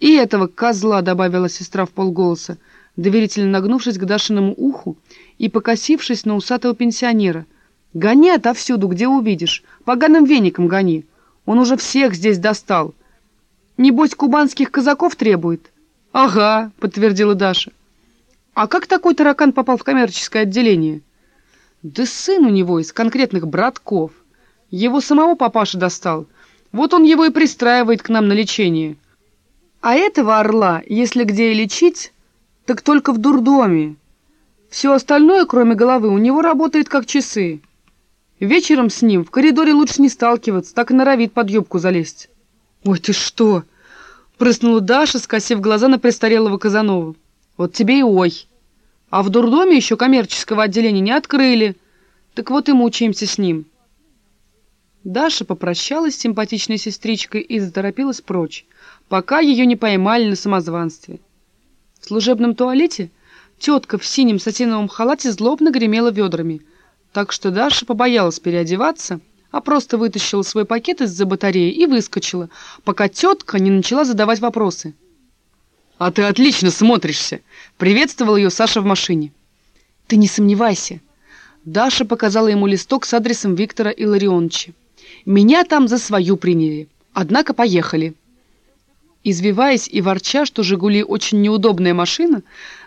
«И этого козла», — добавила сестра в полголоса, доверительно нагнувшись к Дашиному уху и покосившись на усатого пенсионера. «Гони отовсюду, где увидишь. Поганым веником гони. Он уже всех здесь достал. Небось, кубанских казаков требует?» «Ага», — подтвердила Даша. «А как такой таракан попал в коммерческое отделение?» «Да сын у него из конкретных братков. Его самого папаша достал. Вот он его и пристраивает к нам на лечение. А этого орла, если где и лечить, так только в дурдоме. Все остальное, кроме головы, у него работает как часы. Вечером с ним в коридоре лучше не сталкиваться, так и норовит под юбку залезть». «Ой, ты что!» — прыснула Даша, скосив глаза на престарелого Казанова. «Вот тебе и ой!» А в дурдоме еще коммерческого отделения не открыли. Так вот и мучаемся с ним. Даша попрощалась с симпатичной сестричкой и заторопилась прочь, пока ее не поймали на самозванстве. В служебном туалете тетка в синем сатиновом халате злобно гремела ведрами, так что Даша побоялась переодеваться, а просто вытащила свой пакет из-за батареи и выскочила, пока тетка не начала задавать вопросы. «А ты отлично смотришься!» — приветствовал ее Саша в машине. «Ты не сомневайся!» Даша показала ему листок с адресом Виктора Илларионовича. «Меня там за свою приняли. Однако поехали». Извиваясь и ворча, что «Жигули» очень неудобная машина,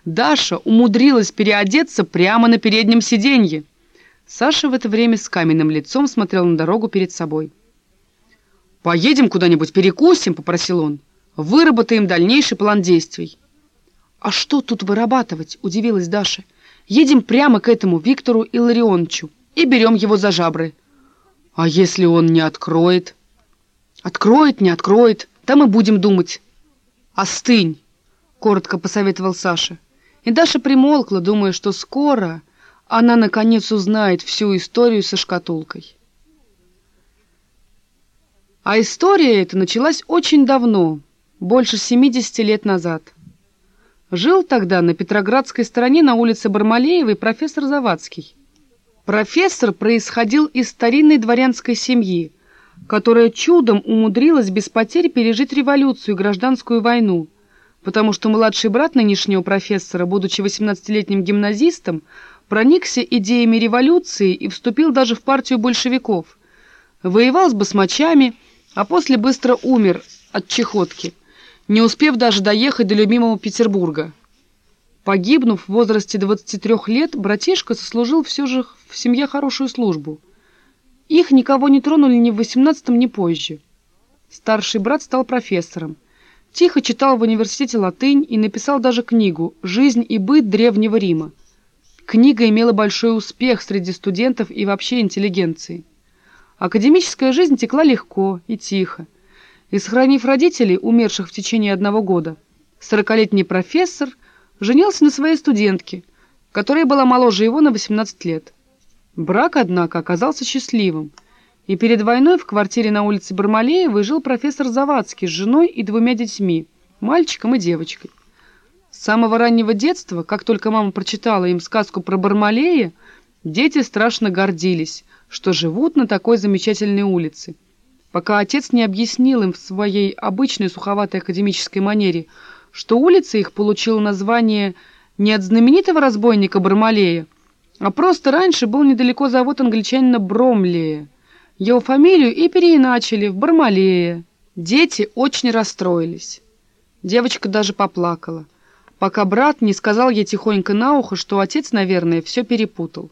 Даша умудрилась переодеться прямо на переднем сиденье. Саша в это время с каменным лицом смотрел на дорогу перед собой. «Поедем куда-нибудь перекусим?» — попросил он. Выработаем дальнейший план действий. «А что тут вырабатывать?» — удивилась Даша. «Едем прямо к этому Виктору Илларионовичу и берем его за жабры». «А если он не откроет?» «Откроет, не откроет, там и будем думать». «Остынь!» — коротко посоветовал Саша. И Даша примолкла, думая, что скоро она наконец узнает всю историю со шкатулкой. А история эта началась очень давно — больше 70 лет назад. Жил тогда на Петроградской стороне на улице Бармалеевой профессор Завадский. Профессор происходил из старинной дворянской семьи, которая чудом умудрилась без потерь пережить революцию и гражданскую войну, потому что младший брат нынешнего профессора, будучи 18-летним гимназистом, проникся идеями революции и вступил даже в партию большевиков. Воевал с басмачами, а после быстро умер от чехотки не успев даже доехать до любимого Петербурга. Погибнув в возрасте 23 лет, братишка сослужил все же в семье хорошую службу. Их никого не тронули ни в 18-м, ни позже. Старший брат стал профессором. Тихо читал в университете латынь и написал даже книгу «Жизнь и быт Древнего Рима». Книга имела большой успех среди студентов и вообще интеллигенции. Академическая жизнь текла легко и тихо и, сохранив родителей, умерших в течение одного года, сорокалетний профессор женился на своей студентке, которая была моложе его на 18 лет. Брак, однако, оказался счастливым, и перед войной в квартире на улице Бармалеевой жил профессор Завадский с женой и двумя детьми, мальчиком и девочкой. С самого раннего детства, как только мама прочитала им сказку про Бармалея, дети страшно гордились, что живут на такой замечательной улице – пока отец не объяснил им в своей обычной суховатой академической манере, что улица их получила название не от знаменитого разбойника Бармалея, а просто раньше был недалеко завод англичанина Бромлея. Его фамилию и переиначили в Бармалея. Дети очень расстроились. Девочка даже поплакала, пока брат не сказал ей тихонько на ухо, что отец, наверное, все перепутал.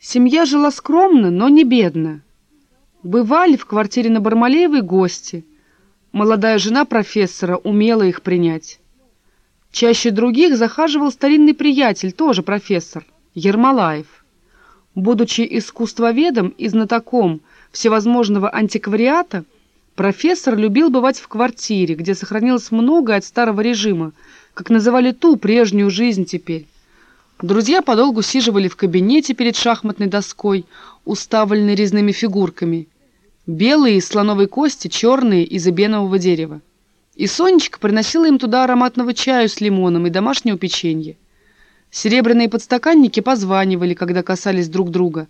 Семья жила скромно, но не бедно. Бывали в квартире на Бармалеевой гости. Молодая жена профессора умела их принять. Чаще других захаживал старинный приятель, тоже профессор, Ермолаев. Будучи искусствоведом и знатоком всевозможного антиквариата, профессор любил бывать в квартире, где сохранилось многое от старого режима, как называли ту прежнюю жизнь теперь. Друзья подолгу сиживали в кабинете перед шахматной доской, уставленной резными фигурками – Белые из слоновой кости, черные из эбенового дерева. И Сонечка приносила им туда ароматного чаю с лимоном и домашнего печенья. Серебряные подстаканники позванивали, когда касались друг друга.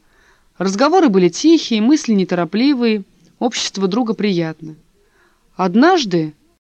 Разговоры были тихие, мысли неторопливые, общество друга приятно. Однажды